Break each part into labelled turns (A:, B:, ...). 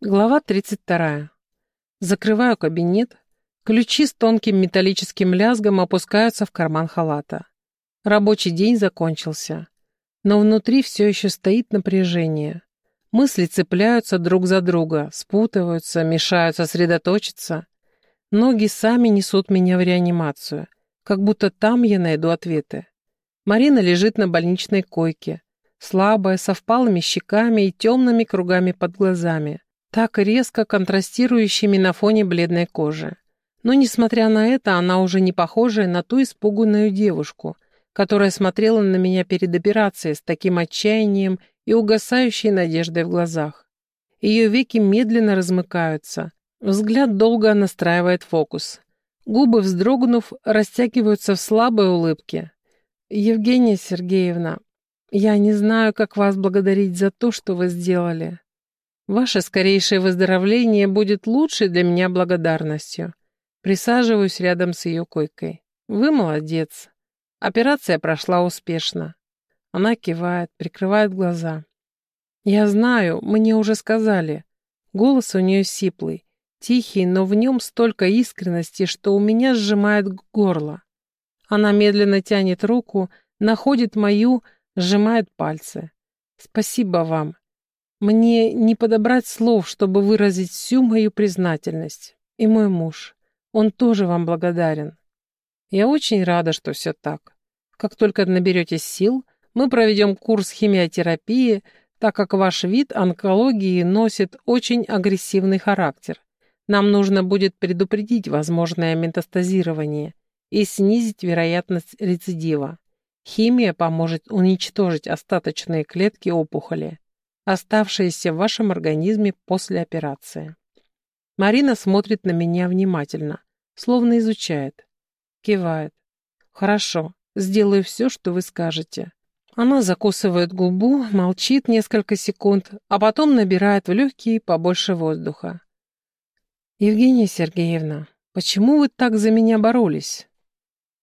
A: Глава 32. Закрываю кабинет. Ключи с тонким металлическим лязгом опускаются в карман халата. Рабочий день закончился. Но внутри все еще стоит напряжение. Мысли цепляются друг за друга, спутываются, мешают сосредоточиться. Ноги сами несут меня в реанимацию, как будто там я найду ответы. Марина лежит на больничной койке, слабая, со впалыми щеками и темными кругами под глазами так резко контрастирующими на фоне бледной кожи. Но, несмотря на это, она уже не похожая на ту испуганную девушку, которая смотрела на меня перед операцией с таким отчаянием и угасающей надеждой в глазах. Ее веки медленно размыкаются, взгляд долго настраивает фокус. Губы, вздрогнув, растягиваются в слабой улыбке. «Евгения Сергеевна, я не знаю, как вас благодарить за то, что вы сделали. Ваше скорейшее выздоровление будет лучшей для меня благодарностью. Присаживаюсь рядом с ее койкой. Вы молодец. Операция прошла успешно. Она кивает, прикрывает глаза. Я знаю, мне уже сказали. Голос у нее сиплый, тихий, но в нем столько искренности, что у меня сжимает горло. Она медленно тянет руку, находит мою, сжимает пальцы. Спасибо вам. Мне не подобрать слов, чтобы выразить всю мою признательность. И мой муж. Он тоже вам благодарен. Я очень рада, что все так. Как только наберетесь сил, мы проведем курс химиотерапии, так как ваш вид онкологии носит очень агрессивный характер. Нам нужно будет предупредить возможное метастазирование и снизить вероятность рецидива. Химия поможет уничтожить остаточные клетки опухоли оставшиеся в вашем организме после операции. Марина смотрит на меня внимательно, словно изучает. Кивает. Хорошо, сделаю все, что вы скажете. Она закусывает губу, молчит несколько секунд, а потом набирает в легкие побольше воздуха. «Евгения Сергеевна, почему вы так за меня боролись?»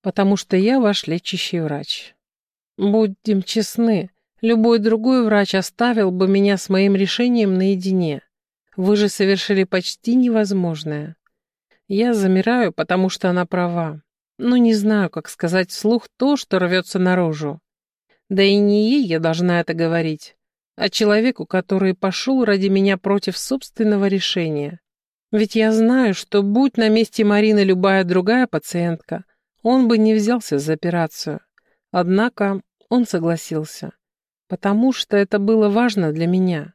A: «Потому что я ваш лечащий врач. Будем честны, Любой другой врач оставил бы меня с моим решением наедине. Вы же совершили почти невозможное. Я замираю, потому что она права. Но не знаю, как сказать вслух то, что рвется наружу. Да и не ей я должна это говорить, а человеку, который пошел ради меня против собственного решения. Ведь я знаю, что будь на месте Марины любая другая пациентка, он бы не взялся за операцию. Однако он согласился потому что это было важно для меня.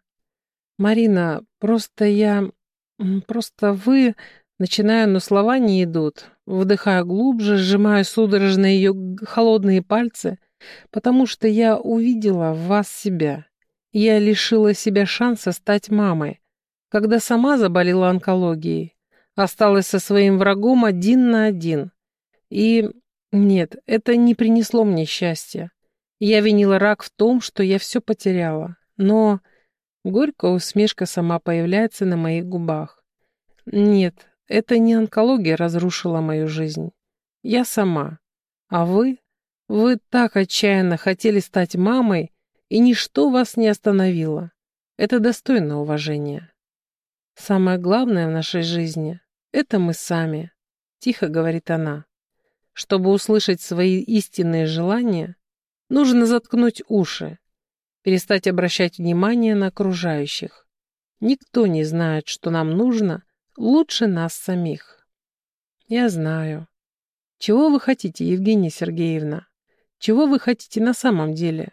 A: Марина, просто я... Просто вы... Начинаю, но слова не идут. Вдыхаю глубже, сжимаю судорожно ее холодные пальцы, потому что я увидела в вас себя. Я лишила себя шанса стать мамой, когда сама заболела онкологией. Осталась со своим врагом один на один. И... Нет, это не принесло мне счастья. Я винила рак в том, что я все потеряла, но... Горькая усмешка сама появляется на моих губах. Нет, это не онкология разрушила мою жизнь. Я сама. А вы? Вы так отчаянно хотели стать мамой, и ничто вас не остановило. Это достойно уважения. Самое главное в нашей жизни — это мы сами, — тихо говорит она. Чтобы услышать свои истинные желания, Нужно заткнуть уши, перестать обращать внимание на окружающих. Никто не знает, что нам нужно лучше нас самих. Я знаю. Чего вы хотите, Евгения Сергеевна? Чего вы хотите на самом деле?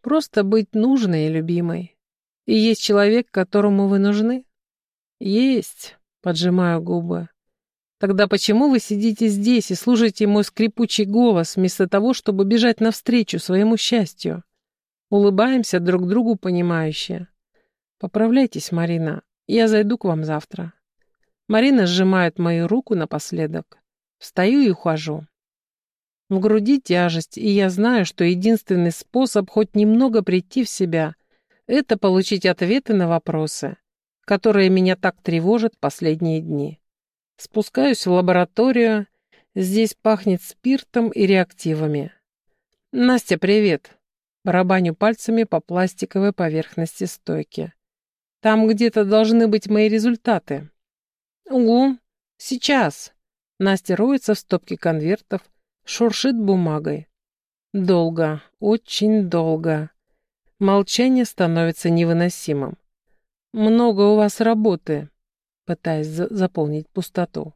A: Просто быть нужной и любимой. И есть человек, которому вы нужны? Есть, поджимаю губы. Тогда почему вы сидите здесь и слушаете мой скрипучий голос, вместо того, чтобы бежать навстречу своему счастью? Улыбаемся друг другу понимающе. Поправляйтесь, Марина, я зайду к вам завтра. Марина сжимает мою руку напоследок. Встаю и ухожу. В груди тяжесть, и я знаю, что единственный способ хоть немного прийти в себя — это получить ответы на вопросы, которые меня так тревожат последние дни. Спускаюсь в лабораторию. Здесь пахнет спиртом и реактивами. «Настя, привет!» Барабаню пальцами по пластиковой поверхности стойки. Там где-то должны быть мои результаты. Угу, сейчас. Настя роется в стопке конвертов, шуршит бумагой. Долго, очень долго. Молчание становится невыносимым. Много у вас работы, пытаясь за заполнить пустоту.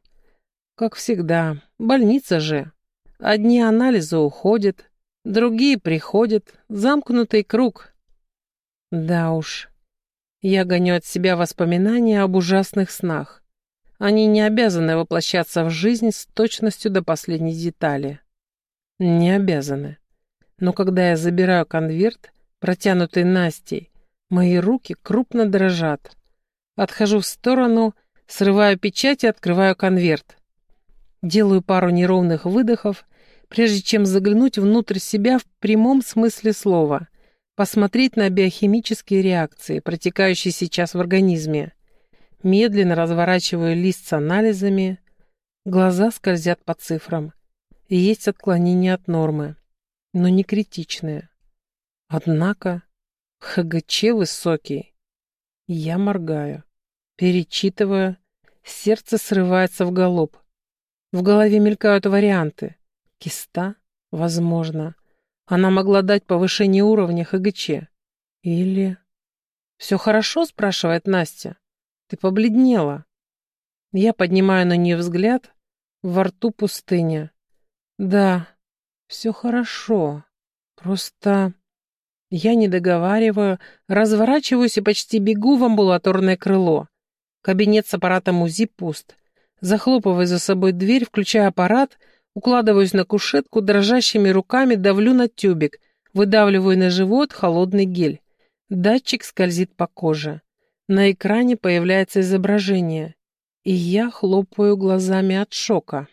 A: Как всегда, больница же. Одни анализы уходят, другие приходят, замкнутый круг. Да уж, я гоню от себя воспоминания об ужасных снах. Они не обязаны воплощаться в жизнь с точностью до последней детали. Не обязаны. Но когда я забираю конверт, протянутый Настей, мои руки крупно дрожат. Отхожу в сторону, срываю печать и открываю конверт. Делаю пару неровных выдохов, прежде чем заглянуть внутрь себя в прямом смысле слова посмотреть на биохимические реакции, протекающие сейчас в организме. Медленно разворачиваю лист с анализами. Глаза скользят по цифрам. Есть отклонения от нормы, но не критичные. Однако ХГЧ высокий. Я моргаю, перечитываю, сердце срывается в галоп. В голове мелькают варианты. Киста? Возможно. Она могла дать повышение уровня ХГЧ. Или... «Все хорошо?» — спрашивает Настя. «Ты побледнела». Я поднимаю на нее взгляд. Во рту пустыня. «Да, все хорошо. Просто...» Я не договариваю, разворачиваюсь и почти бегу в амбулаторное крыло. Кабинет с аппаратом УЗИ пуст. Захлопываю за собой дверь, включаю аппарат — Укладываюсь на кушетку, дрожащими руками давлю на тюбик, выдавливаю на живот холодный гель. Датчик скользит по коже. На экране появляется изображение, и я хлопаю глазами от шока.